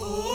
Ooh.